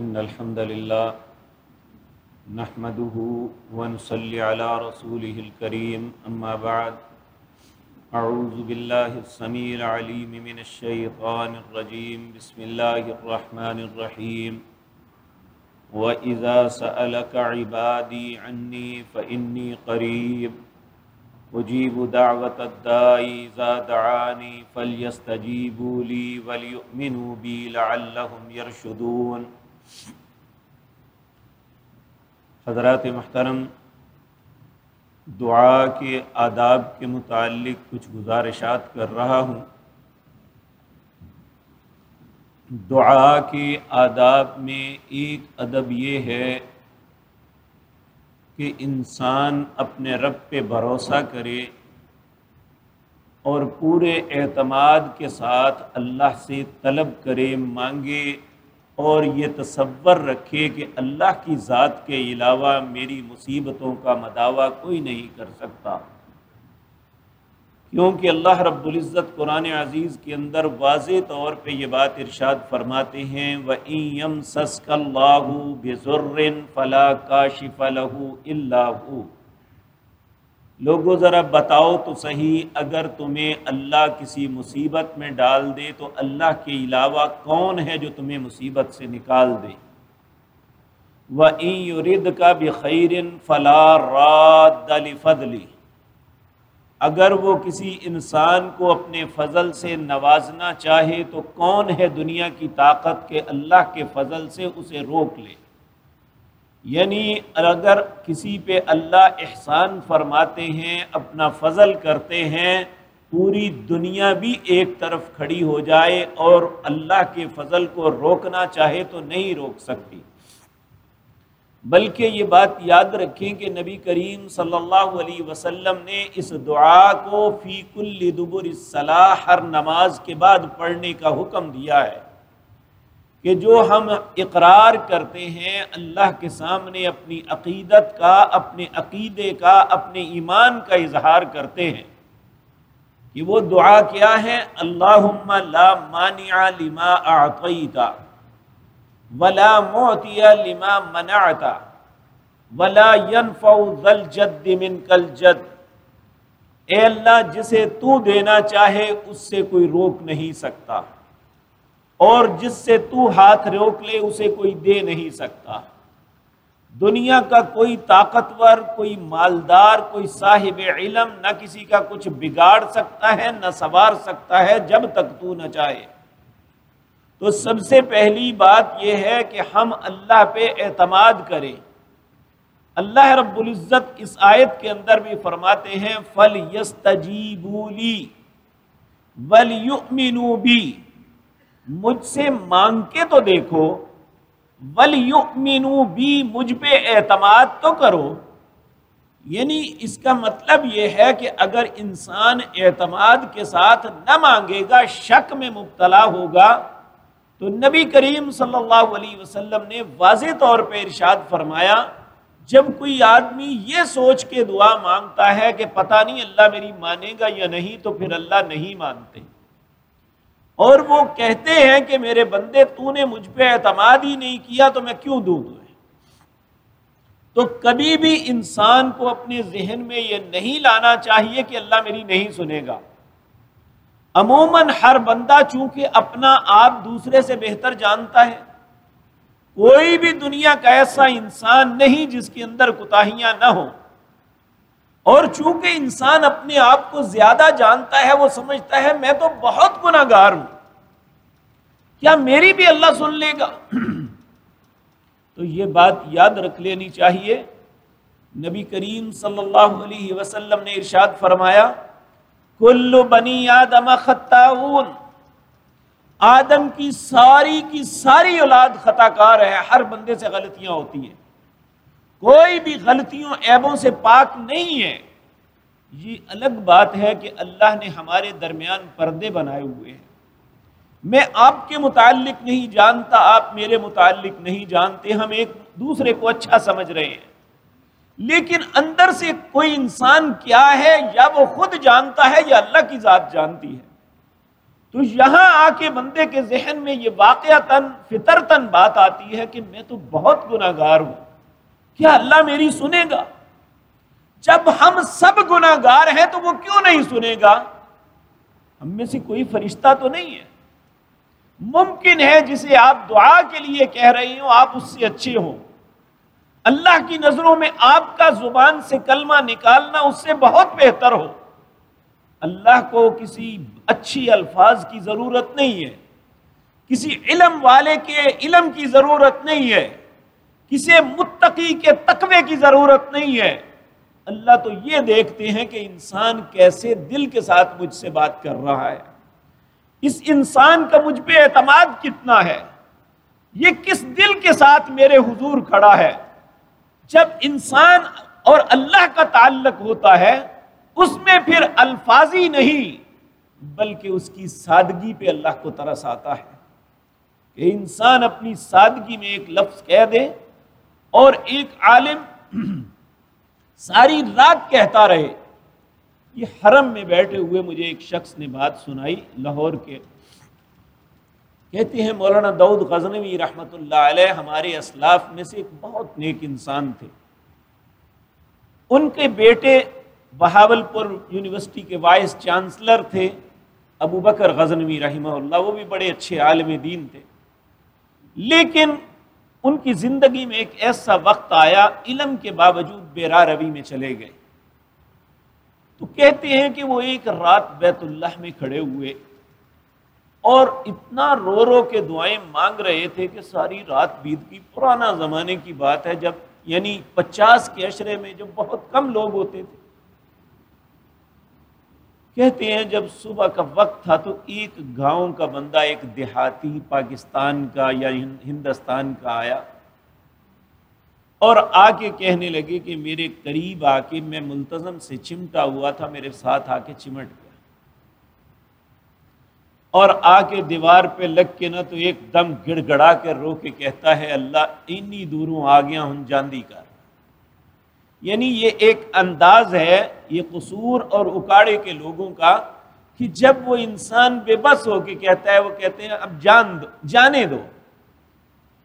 إن الحمد لله نحمده ونصلي على رسوله الكريم، أما بعد، أعوذ بالله السميع العليم من الشيطان الرجيم، بسم الله الرحمن الرحيم. وإذا سألك عبادي عني فإني قريب، أجيب دعوة الداعي إذا دعاني فليستجيبوا لي وليؤمنوا بي لعلهم يرشدون. حضرات محترم، دعا کے آداب کے متعلق کچھ گزارشات کر رہا ہوں۔ دعا کے آداب میں ایک ادب یہ ہے کہ انسان اپنے رب پہ بھروسہ کرے اور پورے اعتماد کے ساتھ اللہ سے طلب کرے، مانگے اور یہ تصور رکھے کہ اللہ کی ذات کے علاوہ میری مصیبتوں کا مداوع کوئی نہیں کر سکتا۔ کیونکہ اللہ رب العزت قرآن عزیز کے اندر واضح طور پہ یہ بات ارشاد فرماتے ہیں و ایم سسک اللہ بے فلا کاشف لہو لوگوں، ذرا بتاؤ تو صحیح، اگر تمہیں اللہ کسی مصیبت میں ڈال دے تو اللہ کے علاوہ کون ہے جو تمہیں مصیبت سے نکال دے؟ و این کا بخیر فلا راد فضلی اگر وہ کسی انسان کو اپنے فضل سے نوازنا چاہے تو کون ہے دنیا کی طاقت کے اللہ کے فضل سے اسے روک لے؟ یعنی اگر کسی پہ اللہ احسان فرماتے ہیں، اپنا فضل کرتے ہیں، پوری دنیا بھی ایک طرف کھڑی ہو جائے اور اللہ کے فضل کو روکنا چاہے تو نہیں روک سکتی۔ بلکہ یہ بات یاد رکھیں کہ نبی کریم صلی اللہ علیہ وسلم نے اس دعا کو فی کل دبر الصلاح ہر نماز کے بعد پڑھنے کا حکم دیا ہے۔ کہ جو ہم اقرار کرتے ہیں اللہ کے سامنے اپنی عقیدت کا، اپنے عقیدے کا، اپنے ایمان کا اظہار کرتے ہیں، کہ وہ دعا کیا ہے؟ اللہ لا مانع لما اعطیتا ولا موتی لما منعتا ولا ينفع ذل جد من کل جد اے اللہ، جسے تو دینا چاہے، اس سے کوئی روک نہیں سکتا۔ اور جس سے تو ہاتھ روک لے، اسے کوئی دے نہیں سکتا۔ دنیا کا کوئی طاقتور، کوئی مالدار، کوئی صاحب علم نہ کسی کا کچھ بگاڑ سکتا ہے، نہ سوار سکتا ہے جب تک تو نہ چاہے۔ تو سب سے پہلی بات یہ ہے کہ ہم اللہ پہ اعتماد کریں۔ اللہ رب العزت اس آیت کے اندر بھی فرماتے ہیں فل یس تجیبولی ولی بھی مجھ سے مانگ کے تو دیکھو ولی بھی مجھ پہ اعتماد تو کرو۔ یعنی اس کا مطلب یہ ہے کہ اگر انسان اعتماد کے ساتھ نہ مانگے گا، شک میں مبتلا ہوگا، تو نبی کریم صلی اللہ علیہ وسلم نے واضح طور پہ ارشاد فرمایا، جب کوئی آدمی یہ سوچ کے دعا مانگتا ہے کہ پتہ نہیں اللہ میری مانے گا یا نہیں، تو پھر اللہ نہیں مانتے۔ اور وہ کہتے ہیں کہ میرے بندے تو نے مجھ پہ اعتماد ہی نہیں کیا تو میں کیوں دوں تمہیں؟ تو کبھی بھی انسان کو اپنے ذہن میں یہ نہیں لانا چاہیے کہ اللہ میری نہیں سنے گا۔ عموماً ہر بندہ چونکہ اپنا آپ دوسرے سے بہتر جانتا ہے، کوئی بھی دنیا کا ایسا انسان نہیں جس کے اندر کوتاہیاں نہ ہوں۔ اور چونکہ انسان اپنے آپ کو زیادہ جانتا ہے، وہ سمجھتا ہے، میں تو بہت گناہ گار ہوں۔ کیا میری بھی اللہ سن لے گا؟ تو یہ بات یاد رکھ لینی چاہیے۔ نبی کریم صلی اللہ علیہ وسلم نے ارشاد فرمایا کلو بنی آدم خطاون آدم کی ساری کی ساری اولاد خطا کار ہے، ہر بندے سے غلطیاں ہوتی ہیں۔ کوئی بھی غلطیوں ایبوں سے پاک نہیں ہے۔ یہ الگ بات ہے کہ اللہ نے ہمارے درمیان پردے بنائے ہوئے ہیں۔ میں آپ کے متعلق نہیں جانتا، آپ میرے متعلق نہیں جانتے، ہم ایک دوسرے کو اچھا سمجھ رہے ہیں۔ لیکن اندر سے کوئی انسان کیا ہے، یا وہ خود جانتا ہے یا اللہ کی ذات جانتی ہے۔ تو یہاں آ کے بندے کے ذہن میں یہ واقع تن فطر تن بات آتی ہے کہ میں تو بہت گناہ گار ہوں۔ کیا اللہ میری سنے گا۔ جب ہم سب گناہ گار ہیں تو وہ کیوں نہیں سنے گا؟ ہم میں سے کوئی فرشتہ تو نہیں ہے۔ ممکن ہے جسے آپ دعا کے لیے کہہ رہی ہوں، آپ اس سے اچھے ہوں۔ اللہ کی نظروں میں آپ کا زبان سے کلمہ نکالنا اس سے بہت بہتر ہو۔ اللہ کو کسی اچھی الفاظ کی ضرورت نہیں ہے۔ کسی علم والے کے علم کی ضرورت نہیں ہے۔ کسی متقی کے تقوی کی ضرورت نہیں ہے۔ اللہ تو یہ دیکھتے ہیں کہ انسان کیسے دل کے ساتھ مجھ سے بات کر رہا ہے۔ اس انسان کا مجھ پہ اعتماد کتنا ہے؟ یہ کس دل کے ساتھ میرے حضور کھڑا ہے؟ جب انسان اور اللہ کا تعلق ہوتا ہے، اس میں پھر الفاظی نہیں، بلکہ اس کی سادگی پہ اللہ کو ترس آتا ہے۔ کہ انسان اپنی سادگی میں ایک لفظ کہہ دے اور ایک عالم ساری رات کہتا رہے، یہ حرم میں بیٹھے ہوئے مجھے ایک شخص نے بات سنائی لاہور کے۔ کہتے ہیں، مولانا دعود غزنوی رحمۃ اللہ علیہ ہمارے اسلاف میں سے ایک بہت نیک انسان تھے۔ ان کے بیٹے بہاول پور یونیورسٹی کے وائس چانسلر تھے، ابو بکر غزنوی رحمہ اللہ، وہ بھی بڑے اچھے عالم دین تھے۔ لیکن ان کی زندگی میں ایک ایسا وقت آیا، علم کے باوجود بیرا روی میں چلے گئے۔ تو کہتے ہیں کہ وہ ایک رات بیت اللہ میں کھڑے ہوئے اور اتنا رو رو کے دعائیں مانگ رہے تھے کہ ساری رات بیت کی، پرانا زمانے کی بات ہے، جب یعنی پچاس کے اشرے میں جو بہت کم لوگ ہوتے تھے۔ کہتے ہیں جب صبح کا وقت تھا تو ایک گاؤں کا بندہ، ایک دیہاتی پاکستان کا یا ہندوستان کا آیا اور آ کے کہنے لگے کہ میرے قریب آ کے میں ملتظم سے چمٹا ہوا تھا، میرے ساتھ آ کے چمٹ گیا۔ اور آ کے دیوار پہ لگ کے نہ تو ایک دم گڑ گڑا کے رو کے کہتا ہے، اللہ انی دوروں آ گیا ہوں جاندی کر۔ یعنی یہ ایک انداز ہے، یہ قصور اور اکاڑے کے لوگوں کا، کہ جب وہ انسان بے بس ہو کے کہتا ہے، وہ کہتے ہیں، اب جان دو، جانے دو۔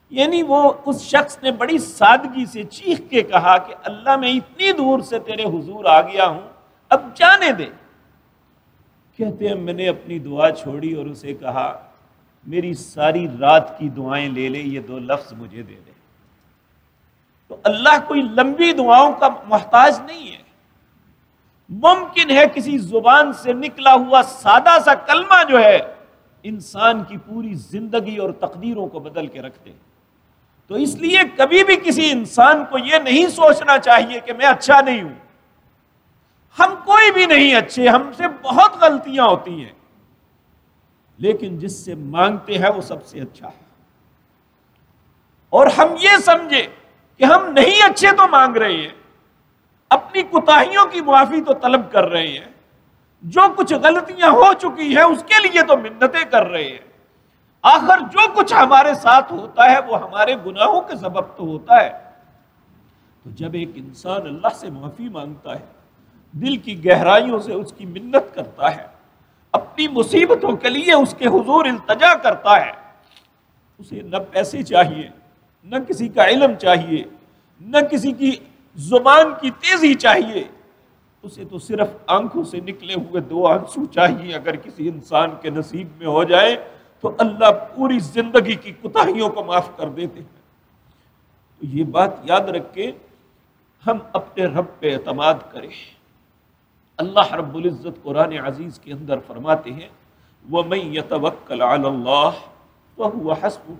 یعنی وہ اس شخص نے بڑی سادگی سے چیخ کے کہا کہ اللہ میں اتنی دور سے تیرے حضور آ گیا ہوں، اب جانے دے۔ کہتے ہیں، میں نے اپنی دعا چھوڑی اور اسے کہا، میری ساری رات کی دعائیں لے لے، یہ دو لفظ مجھے دے دے۔ تو اللہ کوئی لمبی دعاؤں کا محتاج نہیں ہے۔ ممکن ہے کسی زبان سے نکلا ہوا سادہ سا کلمہ جو ہے، انسان کی پوری زندگی اور تقدیروں کو بدل کے رکھتے تو اس لیے کبھی بھی کسی انسان کو یہ نہیں سوچنا چاہیے کہ میں اچھا نہیں ہوں۔ ہم کوئی بھی نہیں اچھے، ہم سے بہت غلطیاں ہوتی ہیں۔ لیکن جس سے مانگتے ہیں وہ سب سے اچھا ہے۔ اور ہم یہ سمجھے کہ ہم نہیں اچھے تو مانگ رہے ہیں، اپنی کوتاہیوں کی معافی تو طلب کر رہے ہیں۔ جو کچھ غلطیاں ہو چکی ہیں، اس کے لیے تو منتیں کر رہے ہیں۔ آخر جو کچھ ہمارے ساتھ ہوتا ہے، وہ ہمارے گناہوں کے سبب تو ہوتا ہے۔ تو جب ایک انسان اللہ سے معافی مانگتا ہے، دل کی گہرائیوں سے اس کی منت کرتا ہے، اپنی مصیبتوں کے لیے اس کے حضور التجا کرتا ہے، اسے نہ پیسے چاہیے نہ کسی کا علم چاہیے، نہ کسی کی زبان کی تیزی چاہیے، اسے تو صرف آنکھوں سے نکلے ہوئے دو آنسو چاہیے۔ اگر کسی انسان کے نصیب میں ہو جائے تو اللہ پوری زندگی کی کتاہیوں کو معاف کر دیتے ہیں۔ تو یہ بات یاد رکھ کے ہم اپنے رب پہ اعتماد کریں۔ اللہ رب العزت قرآن عزیز کے اندر فرماتے ہیں وہ میں یتوکل اللہ وہ حسب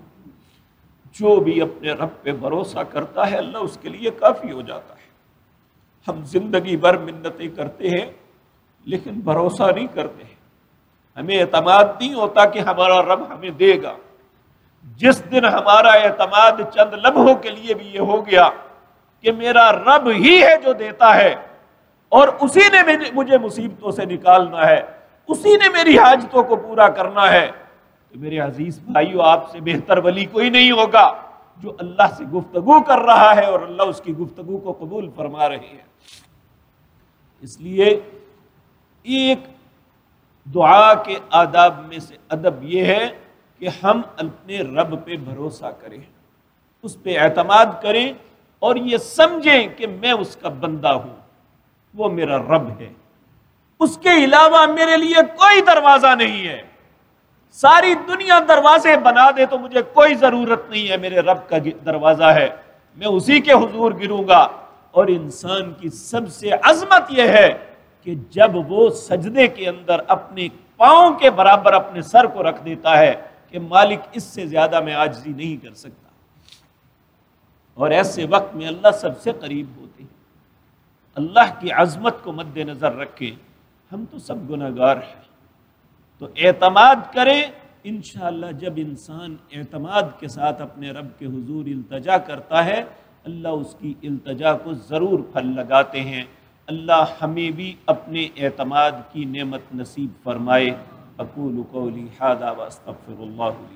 جو بھی اپنے رب پہ بھروسہ کرتا ہے، اللہ اس کے لیے کافی ہو جاتا ہے۔ ہم زندگی بھر منتیں کرتے ہیں، لیکن بھروسہ نہیں کرتے ہیں۔ ہمیں اعتماد نہیں ہوتا کہ ہمارا رب ہمیں دے گا۔ جس دن ہمارا اعتماد چند لمحوں کے لیے بھی یہ ہو گیا کہ میرا رب ہی ہے جو دیتا ہے، اور اسی نے مجھے مصیبتوں سے نکالنا ہے، اسی نے میری حاجتوں کو پورا کرنا ہے۔ تو میرے عزیز بھائیو، آپ سے بہتر ولی کوئی نہیں ہوگا جو اللہ سے گفتگو کر رہا ہے اور اللہ اس کی گفتگو کو قبول فرما رہے ہیں۔ اس لیے ایک دعا کے آداب میں سے ادب یہ ہے کہ ہم اپنے رب پہ بھروسہ کریں، اس پہ اعتماد کریں اور یہ سمجھیں کہ میں اس کا بندہ ہوں، وہ میرا رب ہے۔ اس کے علاوہ میرے لیے کوئی دروازہ نہیں ہے۔ ساری دنیا دروازے بنا دے تو مجھے کوئی ضرورت نہیں ہے، میرے رب کا دروازہ ہے۔ میں اسی کے حضور گروں گا۔ اور انسان کی سب سے عظمت یہ ہے کہ جب وہ سجدے کے اندر اپنے پاؤں کے برابر اپنے سر کو رکھ دیتا ہے کہ مالک اس سے زیادہ میں آجزی نہیں کر سکتا۔ اور ایسے وقت میں اللہ سب سے قریب ہوتے ہیں۔ اللہ کی عظمت کو مد نظر رکھے ہم تو سب گناہ گار ہیں۔ تو اعتماد کریں، انشاءاللہ جب انسان اعتماد کے ساتھ اپنے رب کے حضور التجا کرتا ہے، اللہ اس کی التجا کو ضرور پھل لگاتے ہیں۔ اللہ ہمیں بھی اپنے اعتماد کی نعمت نصیب فرمائے۔ اقول قولی حادا واستغفر اللہ